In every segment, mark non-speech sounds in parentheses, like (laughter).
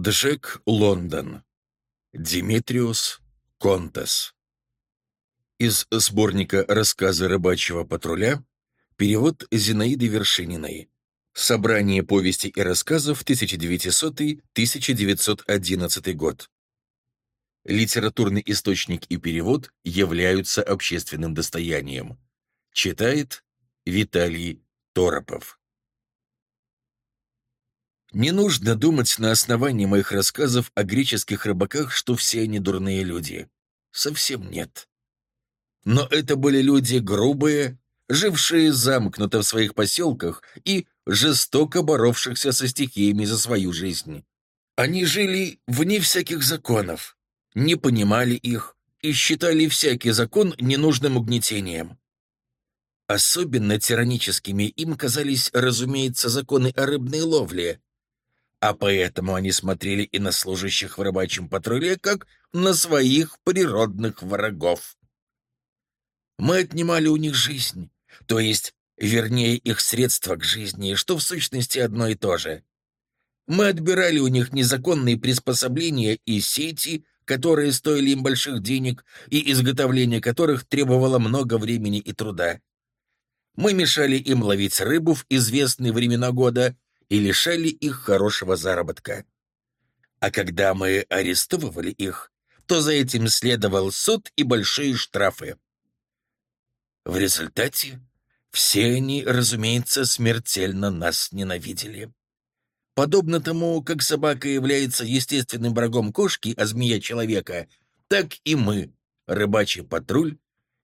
Джек Лондон. Димитриус Контес. Из сборника «Рассказы рыбачьего патруля» перевод Зинаиды Вершининой. Собрание повести и рассказов 1900-1911 год. Литературный источник и перевод являются общественным достоянием. Читает Виталий Торопов. Не нужно думать на основании моих рассказов о греческих рыбаках, что все они дурные люди. Совсем нет. Но это были люди грубые, жившие замкнуто в своих поселках и жестоко боровшихся со стихиями за свою жизнь. Они жили вне всяких законов, не понимали их и считали всякий закон ненужным угнетением. Особенно тираническими им казались, разумеется, законы о рыбной ловле, а поэтому они смотрели и на служащих в рыбачьем патруле, как на своих природных врагов. Мы отнимали у них жизнь, то есть, вернее, их средства к жизни, что в сущности одно и то же. Мы отбирали у них незаконные приспособления и сети, которые стоили им больших денег и изготовление которых требовало много времени и труда. Мы мешали им ловить рыбу в известные времена года и лишали их хорошего заработка. А когда мы арестовывали их, то за этим следовал суд и большие штрафы. В результате все они, разумеется, смертельно нас ненавидели. Подобно тому, как собака является естественным врагом кошки, а змея — человека, так и мы, рыбачий патруль,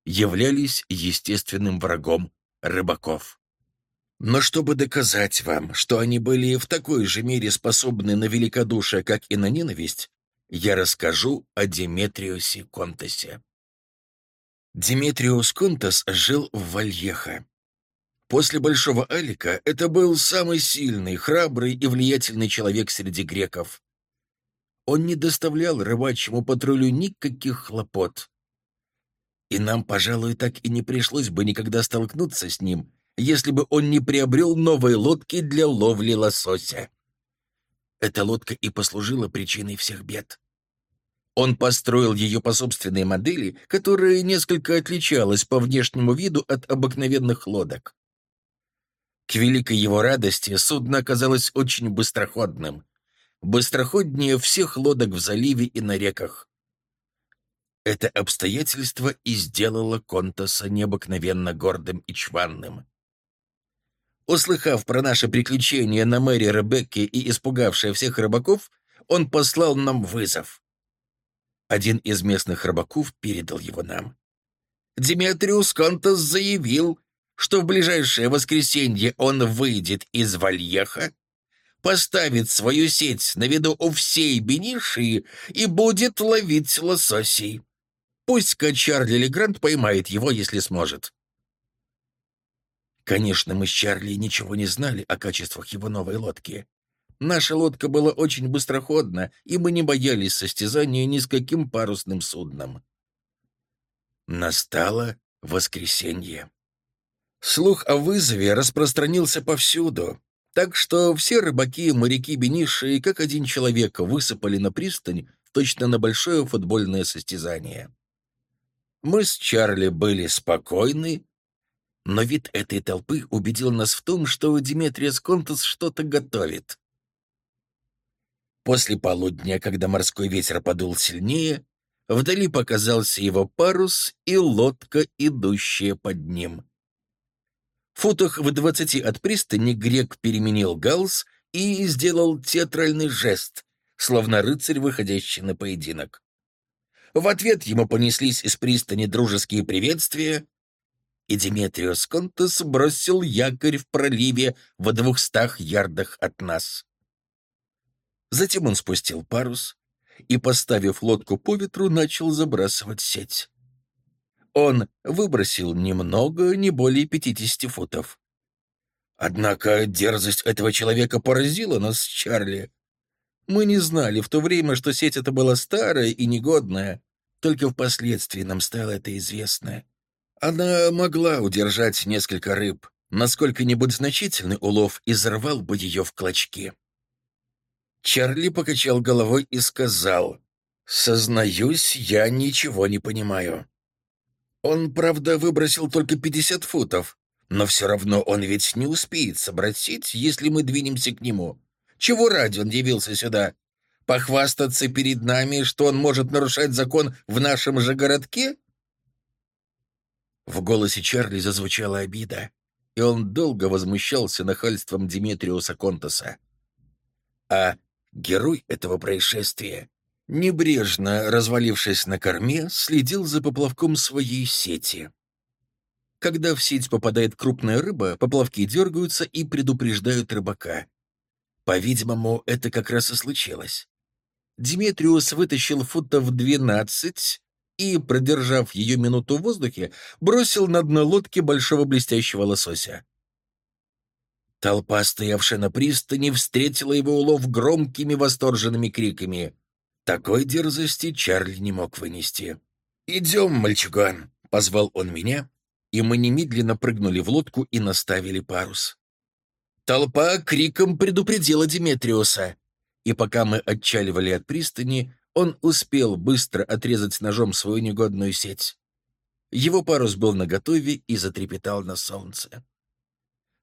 являлись естественным врагом рыбаков. Но чтобы доказать вам, что они были в такой же мере способны на великодушие, как и на ненависть, я расскажу о Деметриусе Контесе. Деметриус Контес жил в Вальеха. После Большого Алика это был самый сильный, храбрый и влиятельный человек среди греков. Он не доставлял рыбачьему патрулю никаких хлопот. И нам, пожалуй, так и не пришлось бы никогда столкнуться с ним, если бы он не приобрел новые лодки для ловли лосося. Эта лодка и послужила причиной всех бед. Он построил ее по собственной модели, которая несколько отличалась по внешнему виду от обыкновенных лодок. К великой его радости судно оказалось очень быстроходным. Быстроходнее всех лодок в заливе и на реках. Это обстоятельство и сделало Контаса необыкновенно гордым и чванным. Услыхав про наше приключение на мэре Ребекке и испугавшая всех рыбаков, он послал нам вызов. Один из местных рыбаков передал его нам. Диметриус Контас заявил, что в ближайшее воскресенье он выйдет из Вальеха, поставит свою сеть на виду у всей Бениши и будет ловить лососей. Пусть-ка Чарли Легрант поймает его, если сможет. Конечно, мы с Чарли ничего не знали о качествах его новой лодки. Наша лодка была очень быстроходна, и мы не боялись состязания ни с каким парусным судном. Настало воскресенье. Слух о вызове распространился повсюду, так что все рыбаки моряки Бениши, как один человек, высыпали на пристань точно на большое футбольное состязание. Мы с Чарли были спокойны, но вид этой толпы убедил нас в том, что Диметриас Контус что-то готовит. После полудня, когда морской ветер подул сильнее, вдали показался его парус и лодка, идущая под ним. В футах в двадцати от пристани грек переменил галс и сделал театральный жест, словно рыцарь, выходящий на поединок. В ответ ему понеслись из пристани дружеские приветствия, и Диметриус Контес бросил якорь в проливе в двухстах ярдах от нас. Затем он спустил парус и, поставив лодку по ветру, начал забрасывать сеть. Он выбросил немного, не более пятидесяти футов. Однако дерзость этого человека поразила нас Чарли. Мы не знали в то время, что сеть эта была старая и негодная. Только впоследствии нам стало это известно. Она могла удержать несколько рыб, насколько-нибудь значительный улов изорвал бы ее в клочки. Чарли покачал головой и сказал, «Сознаюсь, я ничего не понимаю. Он, правда, выбросил только 50 футов, но все равно он ведь не успеет собрать если мы двинемся к нему. Чего ради он явился сюда? Похвастаться перед нами, что он может нарушать закон в нашем же городке?» В голосе Чарли зазвучала обида, и он долго возмущался нахальством Диметриуса Контаса. А герой этого происшествия, небрежно развалившись на корме, следил за поплавком своей сети. Когда в сеть попадает крупная рыба, поплавки дергаются и предупреждают рыбака. По-видимому, это как раз и случилось. Диметриус вытащил футов двенадцать и, продержав ее минуту в воздухе, бросил на дно лодки большого блестящего лосося. Толпа, стоявшая на пристани, встретила его улов громкими восторженными криками. Такой дерзости Чарли не мог вынести. «Идем, мальчуган!» — позвал он меня, и мы немедленно прыгнули в лодку и наставили парус. Толпа криком предупредила Диметриуса, и пока мы отчаливали от пристани, он успел быстро отрезать ножом свою негодную сеть. Его парус был наготове и затрепетал на солнце.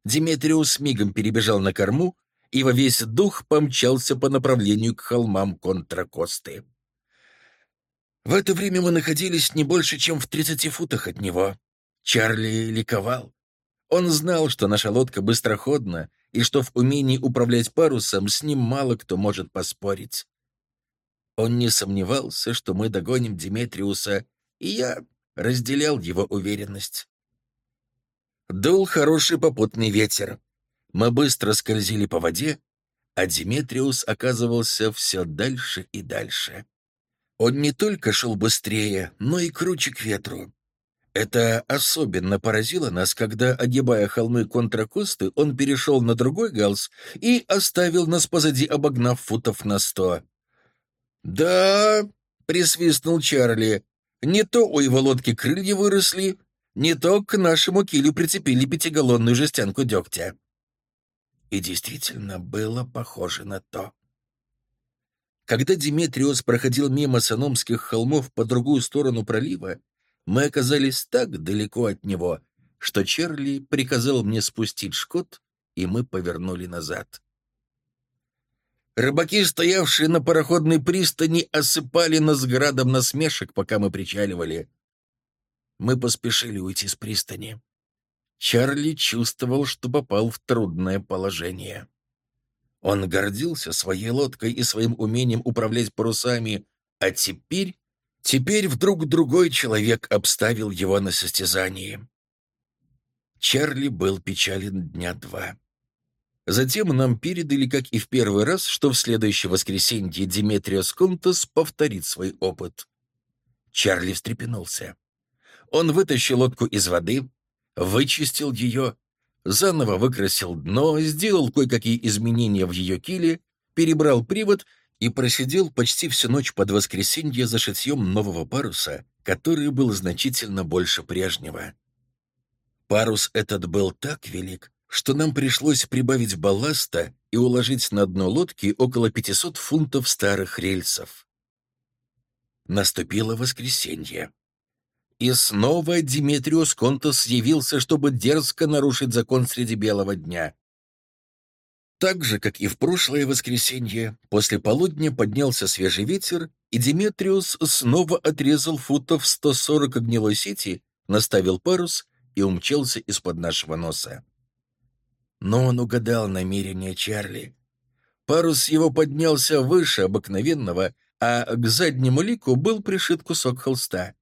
Диметриус мигом перебежал на корму и во весь дух помчался по направлению к холмам Контракосты. В это время мы находились не больше, чем в тридцати футах от него. Чарли ликовал. Он знал, что наша лодка быстроходна, и что в умении управлять парусом с ним мало кто может поспорить. Он не сомневался, что мы догоним Диметриуса, и я разделял его уверенность. Дул хороший попутный ветер. Мы быстро скользили по воде, а Диметриус оказывался все дальше и дальше. Он не только шел быстрее, но и круче к ветру. Это особенно поразило нас, когда, огибая холмы Контракосты, он перешел на другой галс и оставил нас позади, обогнав футов на сто. «Да», — присвистнул Чарли, — «не то у его лодки крылья выросли, не то к нашему килю прицепили пятигаллонную жестянку дегтя». И действительно было похоже на то. Когда Диметриос проходил мимо Саномских холмов по другую сторону пролива, мы оказались так далеко от него, что Чарли приказал мне спустить шкот, и мы повернули назад. Рыбаки, стоявшие на пароходной пристани, осыпали нас градом насмешек, пока мы причаливали. Мы поспешили уйти с пристани. Чарли чувствовал, что попал в трудное положение. Он гордился своей лодкой и своим умением управлять парусами, а теперь... Теперь вдруг другой человек обставил его на состязании. Чарли был печален дня два. Затем нам передали, как и в первый раз, что в следующее воскресенье Диметриос Контас повторит свой опыт. Чарли встрепенулся. Он вытащил лодку из воды, вычистил ее, заново выкрасил дно, сделал кое-какие изменения в ее киле, перебрал привод и просидел почти всю ночь под воскресенье за шитьем нового паруса, который был значительно больше прежнего. Парус этот был так велик, что нам пришлось прибавить балласта и уложить на дно лодки около 500 фунтов старых рельсов. Наступило воскресенье. И снова Димитриус Контас явился, чтобы дерзко нарушить закон среди белого дня. Так же, как и в прошлое воскресенье, после полудня поднялся свежий ветер, и Диметриус снова отрезал футов 140 огневой сети, наставил парус и умчался из-под нашего носа. Но он угадал намерение Чарли. Парус его поднялся выше обыкновенного, а к заднему лику был пришит кусок холста.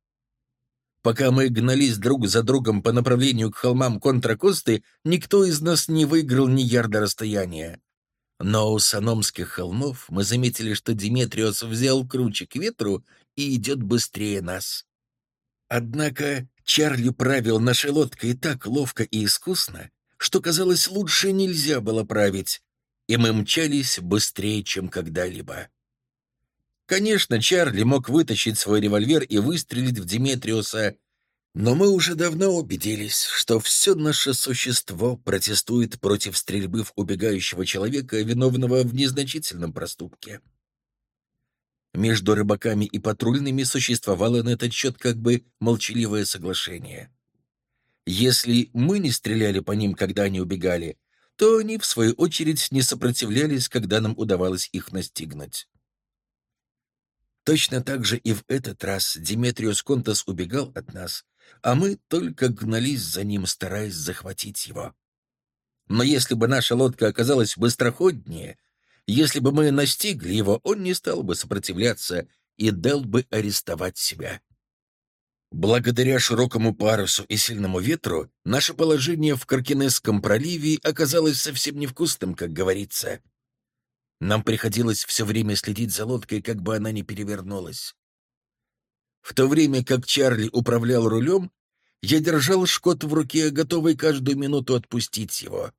Пока мы гнались друг за другом по направлению к холмам Контракосты, никто из нас не выиграл ни ярда расстояния. Но у Саномских холмов мы заметили, что Диметриос взял круче к ветру и идет быстрее нас. Однако Чарли правил нашей лодкой так ловко и искусно, что, казалось, лучше нельзя было править, и мы мчались быстрее, чем когда-либо. Конечно, Чарли мог вытащить свой револьвер и выстрелить в Диметриуса, Но мы уже давно убедились, что все наше существо протестует против стрельбы в убегающего человека, виновного в незначительном проступке. Между рыбаками и патрульными существовало на этот счет как бы молчаливое соглашение. Если мы не стреляли по ним, когда они убегали, то они, в свою очередь, не сопротивлялись, когда нам удавалось их настигнуть. Точно так же и в этот раз Диметриус Контас убегал от нас, а мы только гнались за ним, стараясь захватить его. Но если бы наша лодка оказалась быстроходнее, если бы мы настигли его, он не стал бы сопротивляться и дал бы арестовать себя. Благодаря широкому парусу и сильному ветру наше положение в Каркинесском проливе оказалось совсем невкусным, как говорится. Нам приходилось все время следить за лодкой, как бы она ни перевернулась. В то время как Чарли управлял рулем, я держал шкот в руке, готовый каждую минуту отпустить его.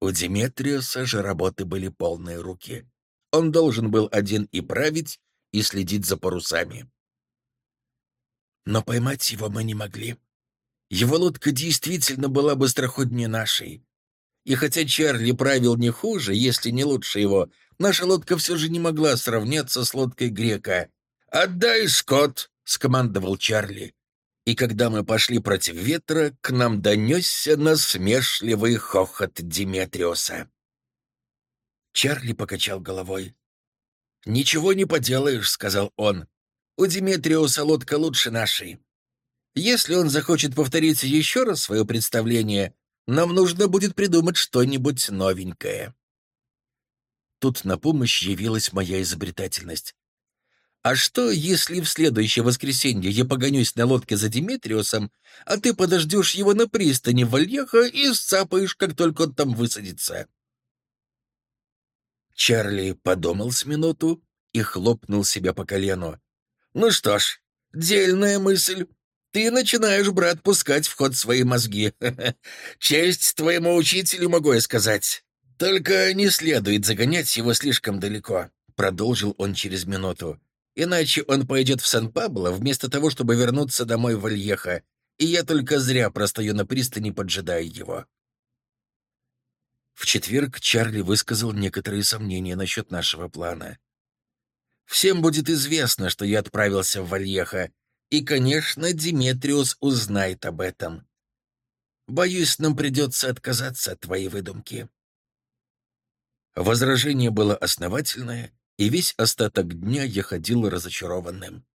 У Диметриуса же работы были полные руки. Он должен был один и править, и следить за парусами. Но поймать его мы не могли. Его лодка действительно была быстроходнее нашей. И хотя Чарли правил не хуже, если не лучше его, наша лодка все же не могла сравняться с лодкой грека. «Отдай, Скотт!» — скомандовал Чарли. И когда мы пошли против ветра, к нам донесся насмешливый хохот Диметриуса. Чарли покачал головой. «Ничего не поделаешь», — сказал он. «У Диметриуса лодка лучше нашей. Если он захочет повторить еще раз свое представление, нам нужно будет придумать что-нибудь новенькое. Тут на помощь явилась моя изобретательность. А что, если в следующее воскресенье я погонюсь на лодке за Диметриусом, а ты подождешь его на пристани в Вальеха и сцапаешь, как только он там высадится?» Чарли подумал с минуту и хлопнул себя по колену. «Ну что ж, дельная мысль. Ты начинаешь, брат, пускать в ход свои мозги. (laughs) Честь твоему учителю, могу я сказать. Только не следует загонять его слишком далеко, продолжил он через минуту. Иначе он пойдет в Сан-Пабло вместо того, чтобы вернуться домой в Альеха, и я только зря простою на пристани, поджидая его. В четверг Чарли высказал некоторые сомнения насчет нашего плана. Всем будет известно, что я отправился в Вальеха, и, конечно, Диметриус узнает об этом. Боюсь, нам придется отказаться от твоей выдумки». Возражение было основательное, и весь остаток дня я ходил разочарованным.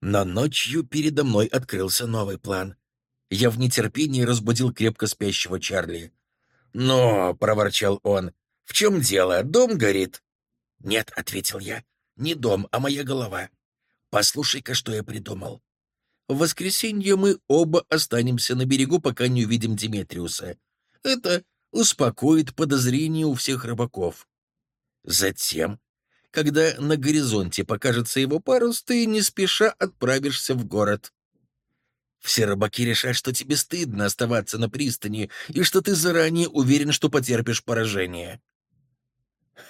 Но ночью передо мной открылся новый план. Я в нетерпении разбудил крепко спящего Чарли. «Но», — проворчал он, — «в чем дело? Дом горит?» «Нет», — ответил я, — «не дом, а моя голова. Послушай-ка, что я придумал. В воскресенье мы оба останемся на берегу, пока не увидим Диметриуса. Это успокоит подозрения у всех рыбаков. Затем, когда на горизонте покажется его парус, ты не спеша отправишься в город. Все рыбаки решат, что тебе стыдно оставаться на пристани и что ты заранее уверен, что потерпишь поражение.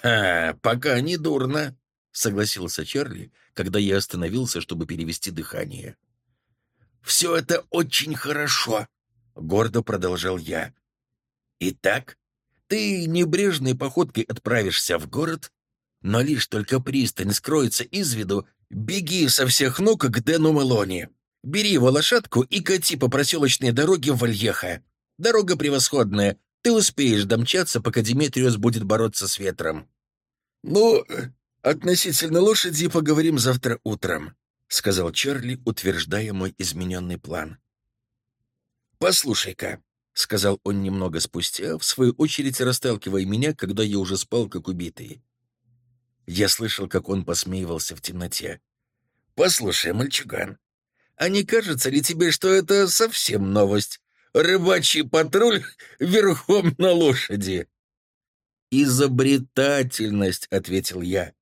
«Ха, пока не дурно», — согласился Чарли, когда я остановился, чтобы перевести дыхание. «Все это очень хорошо», — гордо продолжал я. «Итак, ты небрежной походкой отправишься в город, но лишь только пристань скроется из виду, беги со всех ног к Дэну Мелони. Бери его лошадку и кати по проселочной дороге в Вальеха. Дорога превосходная, ты успеешь домчаться, пока Диметриус будет бороться с ветром». «Ну, «Относительно лошади поговорим завтра утром», — сказал Чарли, утверждая мой измененный план. «Послушай-ка», — сказал он немного спустя, в свою очередь расталкивая меня, когда я уже спал, как убитый. Я слышал, как он посмеивался в темноте. «Послушай, мальчуган, а не кажется ли тебе, что это совсем новость? Рыбачий патруль (laughs) верхом на лошади!» «Изобретательность», — ответил я.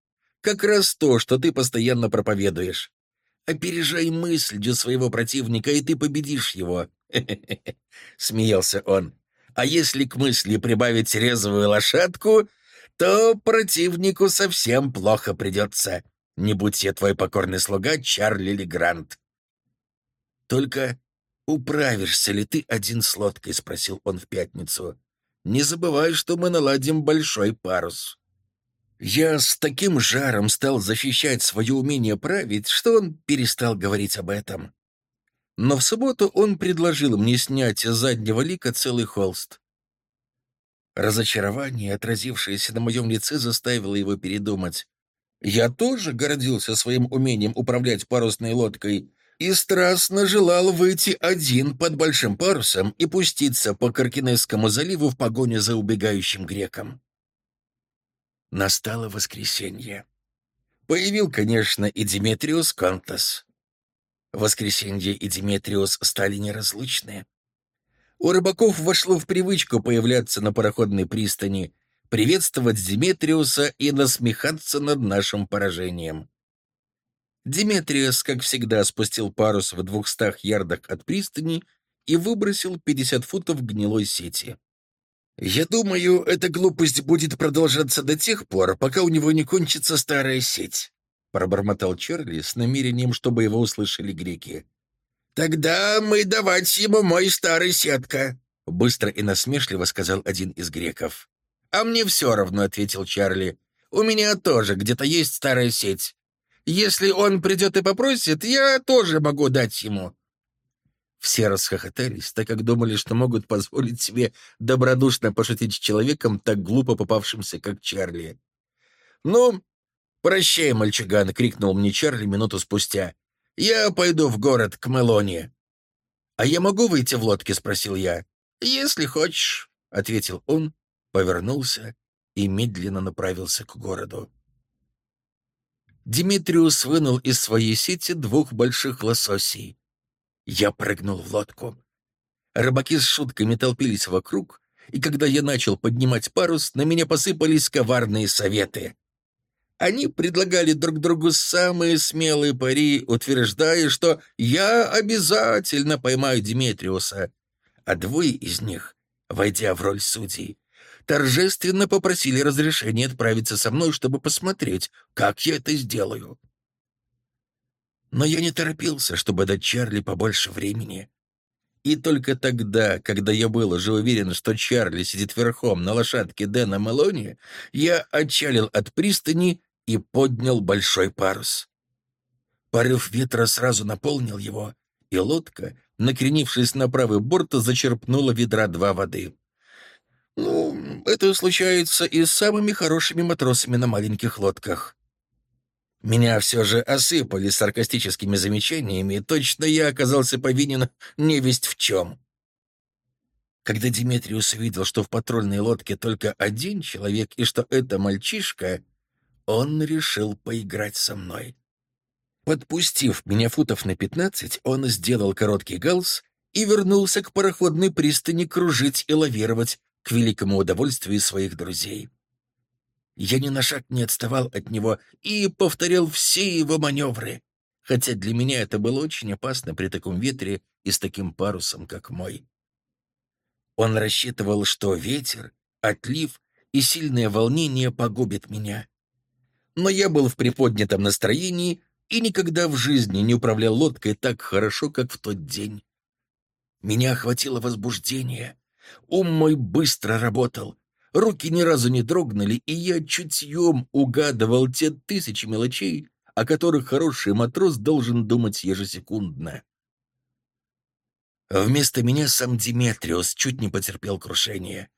Как раз то, что ты постоянно проповедуешь. Опережай мыслью своего противника, и ты победишь его. (laughs) Смеялся он. А если к мысли прибавить резвую лошадку, то противнику совсем плохо придется. Не будь я твой покорный слуга, Чарли Легрант. Только управишься ли ты один с лодкой?» — спросил он в пятницу. «Не забывай, что мы наладим большой парус». Я с таким жаром стал защищать свое умение править, что он перестал говорить об этом. Но в субботу он предложил мне снять с заднего лика целый холст. Разочарование, отразившееся на моем лице, заставило его передумать. Я тоже гордился своим умением управлять парусной лодкой и страстно желал выйти один под большим парусом и пуститься по Каркинесскому заливу в погоню за убегающим греком. Настало воскресенье. Появил, конечно, и Диметриус Контас. Воскресенье и Диметриус стали неразлучны. У рыбаков вошло в привычку появляться на пароходной пристани, приветствовать Диметриуса и насмехаться над нашим поражением. Диметриус, как всегда, спустил парус в двухстах ярдах от пристани и выбросил 50 футов гнилой сети. «Я думаю, эта глупость будет продолжаться до тех пор, пока у него не кончится старая сеть», — пробормотал Чарли с намерением, чтобы его услышали греки. «Тогда мы давать ему мой старый сетка», — быстро и насмешливо сказал один из греков. «А мне все равно», — ответил Чарли. «У меня тоже где-то есть старая сеть. Если он придет и попросит, я тоже могу дать ему. Все расхохотались, так как думали, что могут позволить себе добродушно пошутить с человеком, так глупо попавшимся, как Чарли. «Ну, прощай, мальчуган!» — крикнул мне Чарли минуту спустя. «Я пойду в город, к Мелоне». «А я могу выйти в лодке?» — спросил я. «Если хочешь», — ответил он, повернулся и медленно направился к городу. Димитриус вынул из своей сети двух больших лососей. Я прыгнул в лодку. Рыбаки с шутками толпились вокруг, и когда я начал поднимать парус, на меня посыпались коварные советы. Они предлагали друг другу самые смелые пари, утверждая, что я обязательно поймаю Диметриуса. А двое из них, войдя в роль судей, торжественно попросили разрешения отправиться со мной, чтобы посмотреть, как я это сделаю. Но я не торопился, чтобы дать Чарли побольше времени. И только тогда, когда я был уже уверен, что Чарли сидит верхом на лошадке Дэна Мелони, я отчалил от пристани и поднял большой парус. Порыв ветра сразу наполнил его, и лодка, накренившись на правый борт, зачерпнула ведра два воды. Ну, это случается и с самыми хорошими матросами на маленьких лодках. Меня все же осыпали саркастическими замечаниями, и точно я оказался повинен невесть в чем. Когда Диметриус увидел, что в патрульной лодке только один человек и что это мальчишка, он решил поиграть со мной. Подпустив меня футов на пятнадцать, он сделал короткий галс и вернулся к пароходной пристани кружить и лавировать к великому удовольствию своих друзей. Я ни на шаг не отставал от него и повторял все его маневры, хотя для меня это было очень опасно при таком ветре и с таким парусом, как мой. Он рассчитывал, что ветер, отлив и сильное волнение погубят меня. Но я был в приподнятом настроении и никогда в жизни не управлял лодкой так хорошо, как в тот день. Меня охватило возбуждение. Ум мой быстро работал, Руки ни разу не дрогнули, и я чутьем угадывал те тысячи мелочей, о которых хороший матрос должен думать ежесекундно. Вместо меня сам Диметриус чуть не потерпел крушение.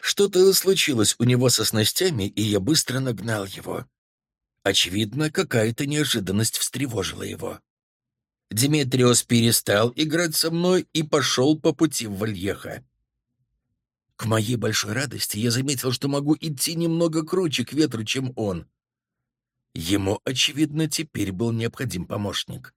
Что-то случилось у него со снастями, и я быстро нагнал его. Очевидно, какая-то неожиданность встревожила его. Диметриос перестал играть со мной и пошел по пути в Вальеха. К моей большой радости я заметил, что могу идти немного круче к ветру, чем он. Ему, очевидно, теперь был необходим помощник.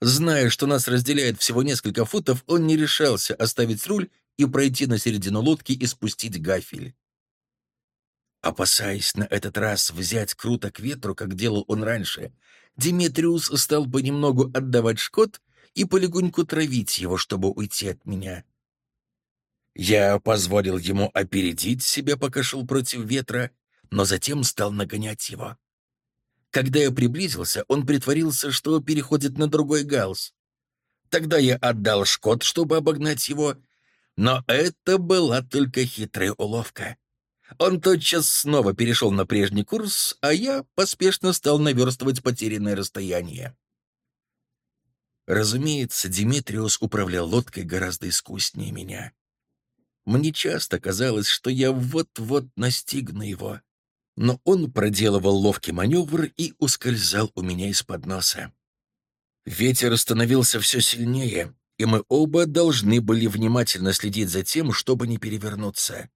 Зная, что нас разделяет всего несколько футов, он не решался оставить руль и пройти на середину лодки и спустить гафель. Опасаясь на этот раз взять круто к ветру, как делал он раньше, Диметриус стал понемногу отдавать шкот и полегоньку травить его, чтобы уйти от меня. Я позволил ему опередить себя, пока шел против ветра, но затем стал нагонять его. Когда я приблизился, он притворился, что переходит на другой галс. Тогда я отдал Шкот, чтобы обогнать его, но это была только хитрая уловка. Он тотчас снова перешел на прежний курс, а я поспешно стал наверстывать потерянное расстояние. Разумеется, Димитриус управлял лодкой гораздо искуснее меня. Мне часто казалось, что я вот-вот настигну его, но он проделывал ловкий маневр и ускользал у меня из-под носа. Ветер становился все сильнее, и мы оба должны были внимательно следить за тем, чтобы не перевернуться.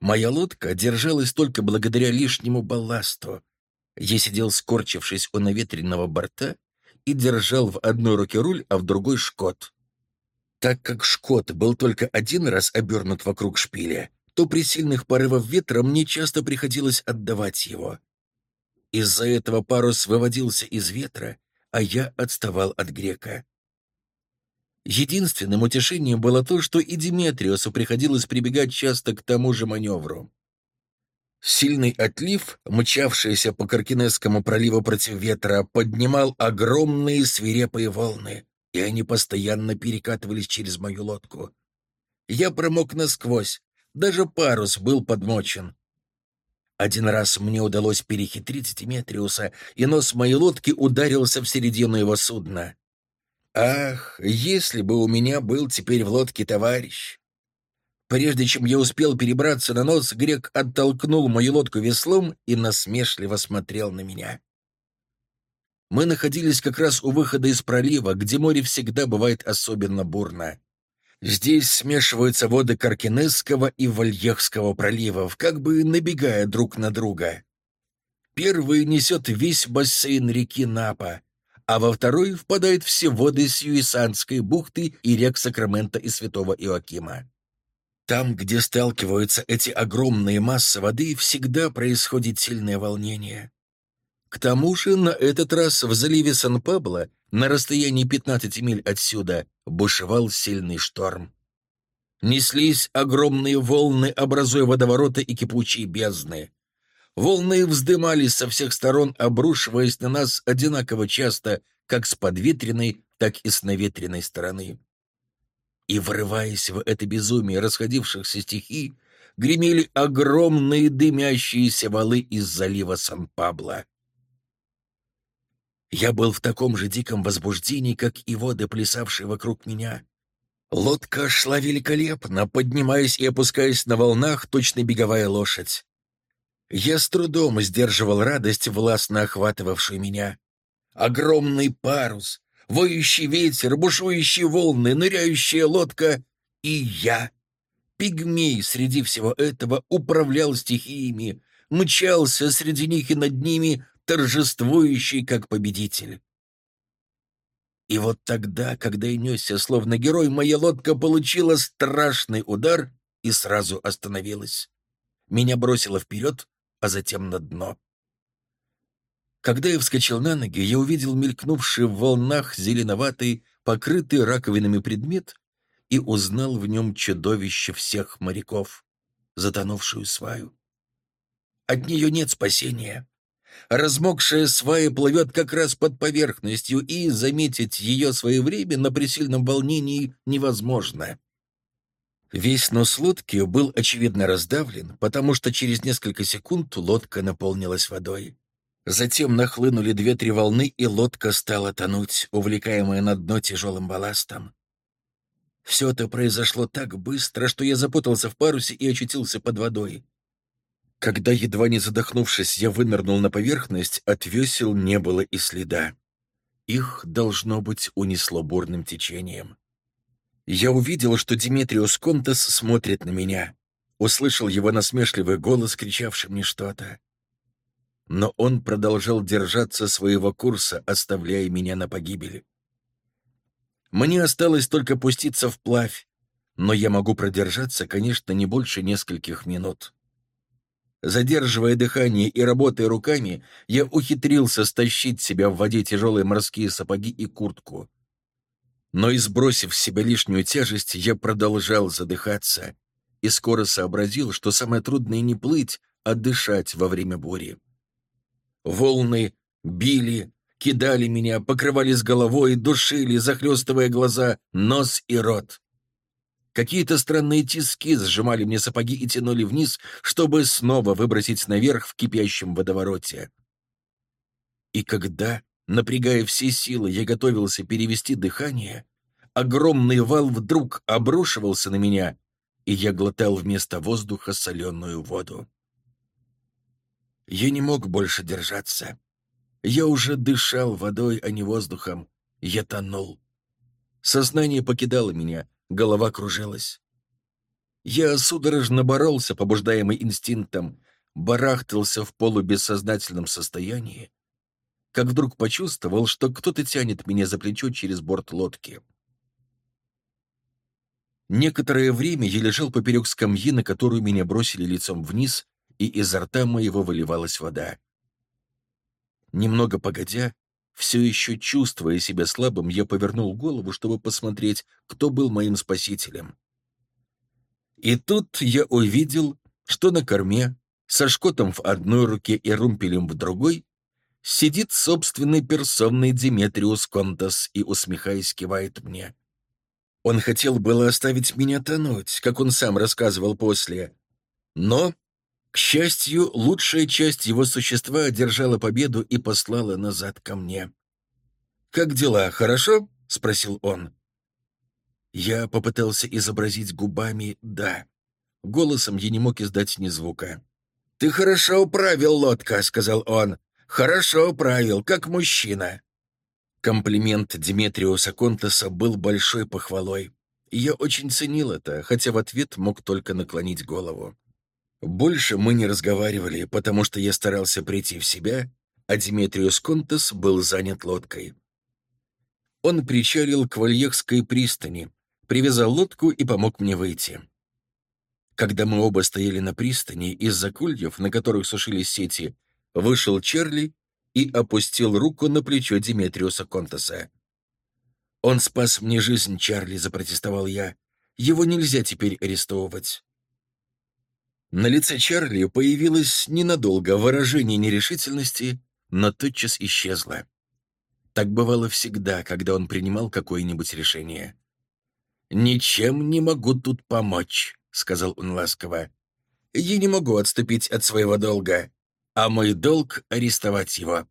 Моя лодка держалась только благодаря лишнему балласту. Я сидел, скорчившись у наветренного борта, и держал в одной руке руль, а в другой — шкот. Так как шкот был только один раз обернут вокруг шпиля, то при сильных порывах ветра мне часто приходилось отдавать его. Из-за этого парус выводился из ветра, а я отставал от грека. Единственным утешением было то, что и Диметриосу приходилось прибегать часто к тому же маневру. Сильный отлив, мчавшийся по Каркинесскому проливу против ветра, поднимал огромные свирепые волны, и они постоянно перекатывались через мою лодку. Я промок насквозь, даже парус был подмочен. Один раз мне удалось перехитрить Диметриуса, и нос моей лодки ударился в середину его судна. Ах, если бы у меня был теперь в лодке товарищ! Прежде чем я успел перебраться на нос, грек оттолкнул мою лодку веслом и насмешливо смотрел на меня. Мы находились как раз у выхода из пролива, где море всегда бывает особенно бурно. Здесь смешиваются воды Каркинесского и Вальехского проливов, как бы набегая друг на друга. Первый несет весь бассейн реки Напа, а во второй впадают все воды Сьюисанской бухты и рек Сакрамента и Святого Иоакима. Там, где сталкиваются эти огромные массы воды, всегда происходит сильное волнение. К тому же на этот раз в заливе Сан-Пабло, на расстоянии 15 миль отсюда, бушевал сильный шторм. Неслись огромные волны, образуя водовороты и кипучие бездны. Волны вздымались со всех сторон, обрушиваясь на нас одинаково часто, как с подветренной, так и с наветренной стороны и, врываясь в это безумие расходившихся стихий, гремели огромные дымящиеся валы из залива Сан-Пабло. Я был в таком же диком возбуждении, как и воды, плясавшие вокруг меня. Лодка шла великолепно, поднимаясь и опускаясь на волнах, точно беговая лошадь. Я с трудом сдерживал радость, властно охватывавшую меня. Огромный парус, воющий ветер, бушующие волны, ныряющая лодка и я. Пигмей среди всего этого управлял стихиями, мчался среди них и над ними, торжествующий как победитель. И вот тогда, когда я несся, словно герой, моя лодка получила страшный удар и сразу остановилась. Меня бросило вперед, а затем на дно. Когда я вскочил на ноги, я увидел мелькнувший в волнах зеленоватый, покрытый раковинами предмет и узнал в нем чудовище всех моряков, затонувшую сваю. От нее нет спасения. Размокшая свая плывет как раз под поверхностью, и заметить ее своевременно при сильном волнении невозможно. Весь нос лодки был очевидно раздавлен, потому что через несколько секунд лодка наполнилась водой. Затем нахлынули две-три волны, и лодка стала тонуть, увлекаемая на дно тяжелым балластом. Все это произошло так быстро, что я запутался в парусе и очутился под водой. Когда, едва не задохнувшись, я вынырнул на поверхность, от весел не было и следа. Их, должно быть, унесло бурным течением. Я увидел, что Димитриус Контес смотрит на меня. Услышал его насмешливый голос, кричавший мне что-то но он продолжал держаться своего курса, оставляя меня на погибель. Мне осталось только пуститься вплавь, но я могу продержаться, конечно, не больше нескольких минут. Задерживая дыхание и работая руками, я ухитрился стащить себя в воде тяжелые морские сапоги и куртку. Но, избросив с себя лишнюю тяжесть, я продолжал задыхаться и скоро сообразил, что самое трудное не плыть, а дышать во время бури. Волны били, кидали меня, покрывали с головой, душили, захлестывая глаза, нос и рот. Какие-то странные тиски сжимали мне сапоги и тянули вниз, чтобы снова выбросить наверх в кипящем водовороте. И когда, напрягая все силы, я готовился перевести дыхание, огромный вал вдруг обрушивался на меня, и я глотал вместо воздуха соленую воду. Я не мог больше держаться. Я уже дышал водой, а не воздухом. Я тонул. Сознание покидало меня, голова кружилась. Я судорожно боролся, побуждаемый инстинктом, барахтался в полубессознательном состоянии, как вдруг почувствовал, что кто-то тянет меня за плечо через борт лодки. Некоторое время я лежал поперек скамьи, на которую меня бросили лицом вниз, и изо рта моего выливалась вода. Немного погодя, все еще чувствуя себя слабым, я повернул голову, чтобы посмотреть, кто был моим спасителем. И тут я увидел, что на корме, со шкотом в одной руке и румпелем в другой, сидит собственный персонный Диметриус Контас и, усмехаясь, кивает мне. Он хотел было оставить меня тонуть, как он сам рассказывал после, но к счастью, лучшая часть его существа одержала победу и послала назад ко мне. «Как дела, хорошо?» — спросил он. Я попытался изобразить губами «да». Голосом я не мог издать ни звука. «Ты хорошо управил, лодка», — сказал он. «Хорошо управил, как мужчина». Комплимент Димитриуса Контаса был большой похвалой. Я очень ценил это, хотя в ответ мог только наклонить голову. Больше мы не разговаривали, потому что я старался прийти в себя, а Диметриус Контес был занят лодкой. Он причалил к Вальехской пристани, привязал лодку и помог мне выйти. Когда мы оба стояли на пристани, из-за кульев, на которых сушились сети, вышел Чарли и опустил руку на плечо Диметриуса Контеса. «Он спас мне жизнь, Чарли», — запротестовал я. «Его нельзя теперь арестовывать». На лице Чарли появилось ненадолго выражение нерешительности, но тотчас исчезло. Так бывало всегда, когда он принимал какое-нибудь решение. «Ничем не могу тут помочь», — сказал он ласково. «Я не могу отступить от своего долга, а мой долг — арестовать его.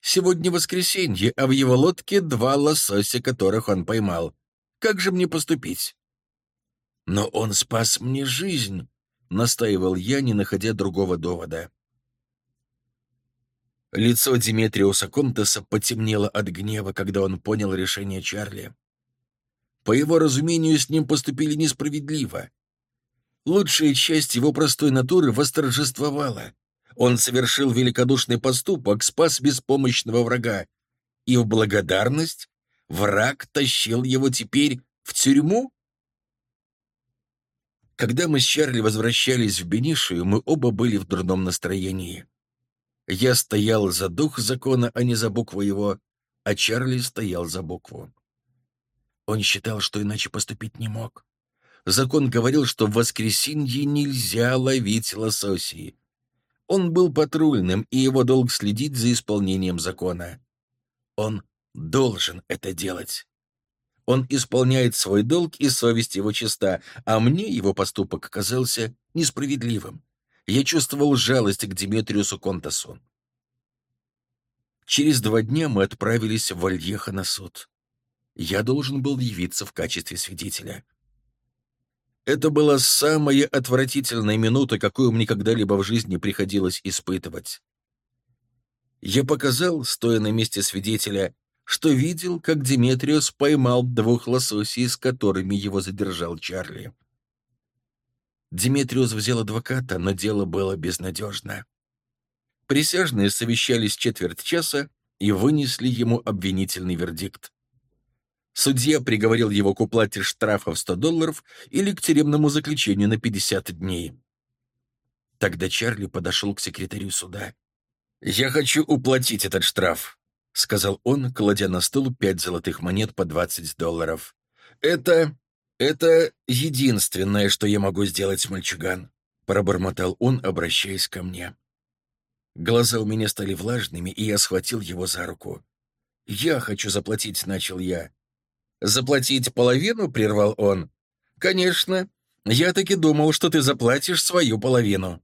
Сегодня воскресенье, а в его лодке два лосося, которых он поймал. Как же мне поступить?» «Но он спас мне жизнь», — настаивал я, не находя другого довода. Лицо Диметриуса Контеса потемнело от гнева, когда он понял решение Чарли. По его разумению, с ним поступили несправедливо. Лучшая часть его простой натуры восторжествовала. Он совершил великодушный поступок, спас беспомощного врага. И в благодарность враг тащил его теперь в тюрьму? Когда мы с Чарли возвращались в Бенишию, мы оба были в дурном настроении. Я стоял за дух закона, а не за букву его, а Чарли стоял за букву. Он считал, что иначе поступить не мог. Закон говорил, что в воскресенье нельзя ловить лососей. Он был патрульным, и его долг следить за исполнением закона. Он должен это делать. Он исполняет свой долг, и совесть его чиста, а мне его поступок оказался несправедливым. Я чувствовал жалость к Диметриусу Контасу. Через два дня мы отправились в Вальеха на суд. Я должен был явиться в качестве свидетеля. Это была самая отвратительная минута, какую мне когда-либо в жизни приходилось испытывать. Я показал, стоя на месте свидетеля, что видел, как Диметриус поймал двух лососей, с которыми его задержал Чарли. Диметриус взял адвоката, но дело было безнадежно. Присяжные совещались четверть часа и вынесли ему обвинительный вердикт. Судья приговорил его к уплате штрафа в 100 долларов или к тюремному заключению на 50 дней. Тогда Чарли подошел к секретарю суда. «Я хочу уплатить этот штраф», — сказал он, кладя на стол пять золотых монет по 20 долларов. «Это... это единственное, что я могу сделать, мальчуган», — пробормотал он, обращаясь ко мне. Глаза у меня стали влажными, и я схватил его за руку. «Я хочу заплатить», — начал я. «Заплатить половину?» — прервал он. «Конечно. Я таки думал, что ты заплатишь свою половину».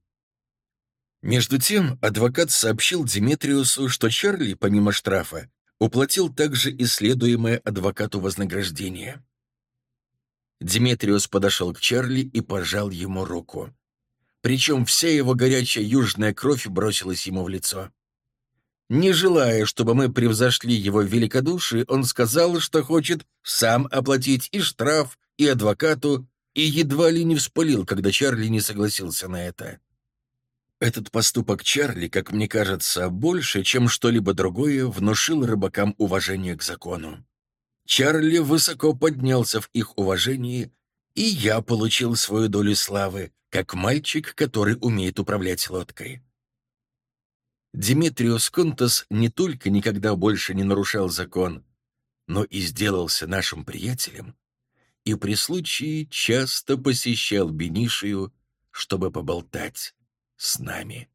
Между тем адвокат сообщил Диметриусу, что Чарли, помимо штрафа, уплатил также исследуемое адвокату вознаграждение. Диметриус подошел к Чарли и пожал ему руку. Причем вся его горячая южная кровь бросилась ему в лицо. Не желая, чтобы мы превзошли его в великодушии, он сказал, что хочет сам оплатить и штраф, и адвокату, и едва ли не вспылил, когда Чарли не согласился на это. Этот поступок Чарли, как мне кажется, больше, чем что-либо другое, внушил рыбакам уважение к закону. Чарли высоко поднялся в их уважении, и я получил свою долю славы, как мальчик, который умеет управлять лодкой. Димитриос Контас не только никогда больше не нарушал закон, но и сделался нашим приятелем, и при случае часто посещал Бенишию, чтобы поболтать с нами.